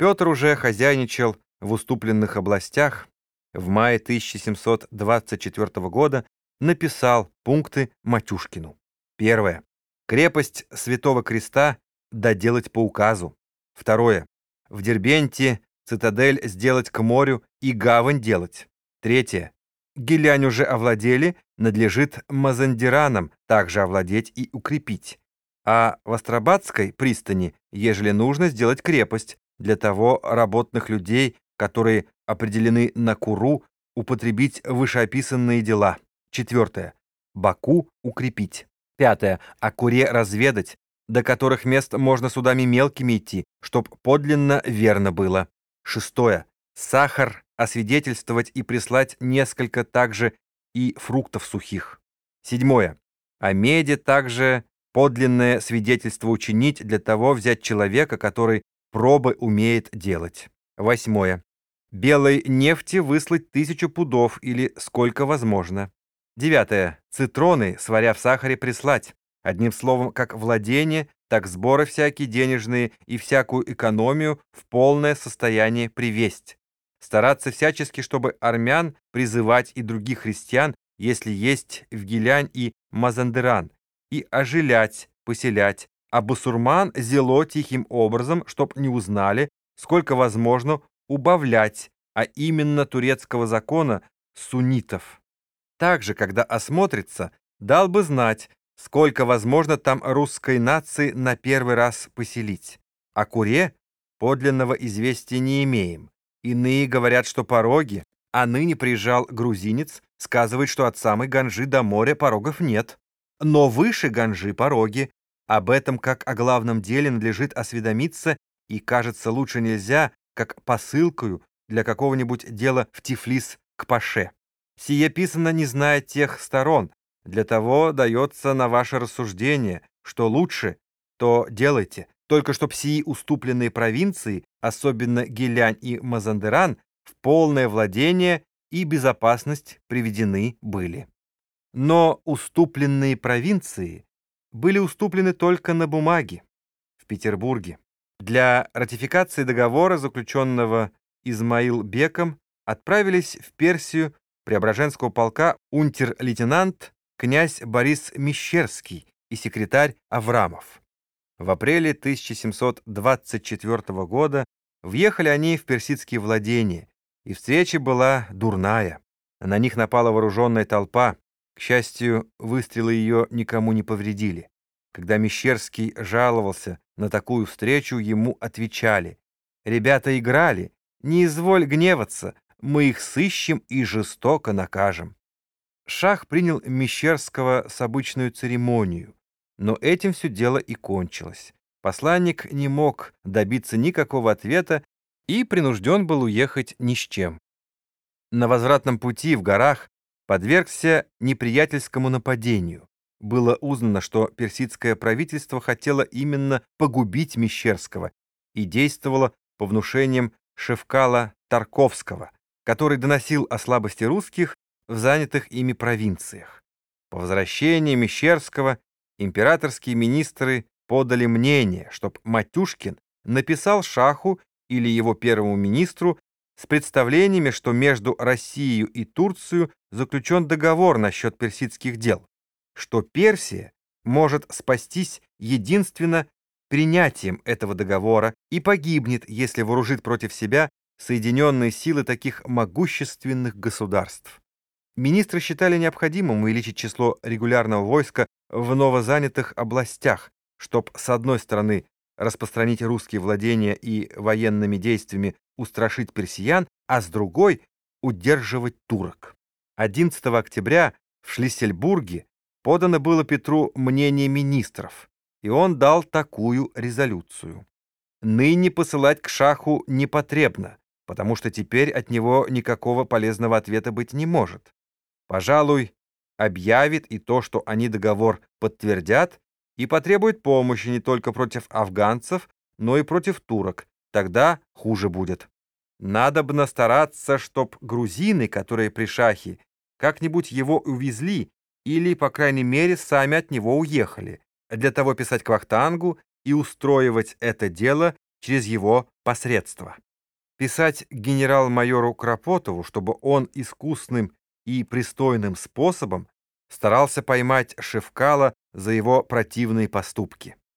Петр уже хозяйничал в уступленных областях. В мае 1724 года написал пункты Матюшкину. Первое. Крепость Святого Креста доделать по указу. Второе. В Дербенте цитадель сделать к морю и гавань делать. Третье. Гелянь уже овладели, надлежит Мазандиранам также овладеть и укрепить. А в Острабадской пристани, ежели нужно, сделать крепость, для того работных людей, которые определены на Куру, употребить вышеописанные дела. Четвертое. Баку укрепить. Пятое. О Куре разведать, до которых мест можно судами мелкими идти, чтоб подлинно верно было. Шестое. Сахар освидетельствовать и прислать несколько также и фруктов сухих. Седьмое. О меди также подлинное свидетельство учинить для того взять человека, который пробы умеет делать. Восьмое. Белой нефти выслать тысячу пудов или сколько возможно. Девятое. Цитроны, сваря в сахаре, прислать. Одним словом, как владение, так сборы всякие денежные и всякую экономию в полное состояние привесть стараться всячески, чтобы армян призывать и других христиан, если есть в Гилянь и Мазандеран, и оживлять, поселять, а басурман зело тихим образом, чтоб не узнали, сколько возможно убавлять, а именно турецкого закона суннитов. Также, когда осмотрится, дал бы знать, сколько возможно там русской нации на первый раз поселить. О Куре подлинного известия не имеем. Иные говорят, что пороги, а ныне приезжал грузинец, сказывает, что от самой Ганжи до моря порогов нет. Но выше Ганжи пороги. Об этом, как о главном деле, надлежит осведомиться, и, кажется, лучше нельзя, как посылкою для какого-нибудь дела в Тифлис к Паше. Сие писано, не зная тех сторон. Для того дается на ваше рассуждение, что лучше, то делайте, только чтоб сии уступленные провинции, особенно Гелянь и Мазандеран, в полное владение и безопасность приведены были. Но уступленные провинции были уступлены только на бумаге, в Петербурге. Для ратификации договора, заключенного Измаил Беком, отправились в Персию Преображенского полка унтер-лейтенант князь Борис Мещерский и секретарь Аврамов. В апреле 1724 года въехали они в персидские владения, и встреча была дурная. На них напала вооруженная толпа. К счастью, выстрелы ее никому не повредили. Когда Мещерский жаловался на такую встречу, ему отвечали. «Ребята играли, не изволь гневаться, мы их сыщем и жестоко накажем». Шах принял Мещерского с обычную церемонию. Но этим все дело и кончилось. Посланник не мог добиться никакого ответа и принужден был уехать ни с чем. На возвратном пути в горах подвергся неприятельскому нападению. Было узнано, что персидское правительство хотело именно погубить Мещерского и действовало по внушениям Шевкала Тарковского, который доносил о слабости русских в занятых ими провинциях. По возвращении Мещерского императорские министры подали мнение, чтоб Матюшкин написал Шаху или его первому министру с представлениями, что между Россией и Турцией заключен договор насчет персидских дел, что Персия может спастись единственно принятием этого договора и погибнет, если вооружит против себя соединенные силы таких могущественных государств. Министры считали необходимым увеличить число регулярного войска в новозанятых областях, чтобы, с одной стороны, распространить русские владения и военными действиями устрашить персиян, а с другой — удерживать турок. 11 октября в Шлиссельбурге подано было Петру мнение министров, и он дал такую резолюцию. Ныне посылать к шаху не потребно, потому что теперь от него никакого полезного ответа быть не может. Пожалуй, объявит и то, что они договор подтвердят, и потребует помощи не только против афганцев, но и против турок. Тогда хуже будет. Надо бы стараться, чтоб грузины, которые при шахе, как-нибудь его увезли или, по крайней мере, сами от него уехали, для того писать Квахтангу и устроивать это дело через его посредство. Писать генерал-майору Кропотову, чтобы он искусным и пристойным способом старался поймать Шевкала за его противные поступки.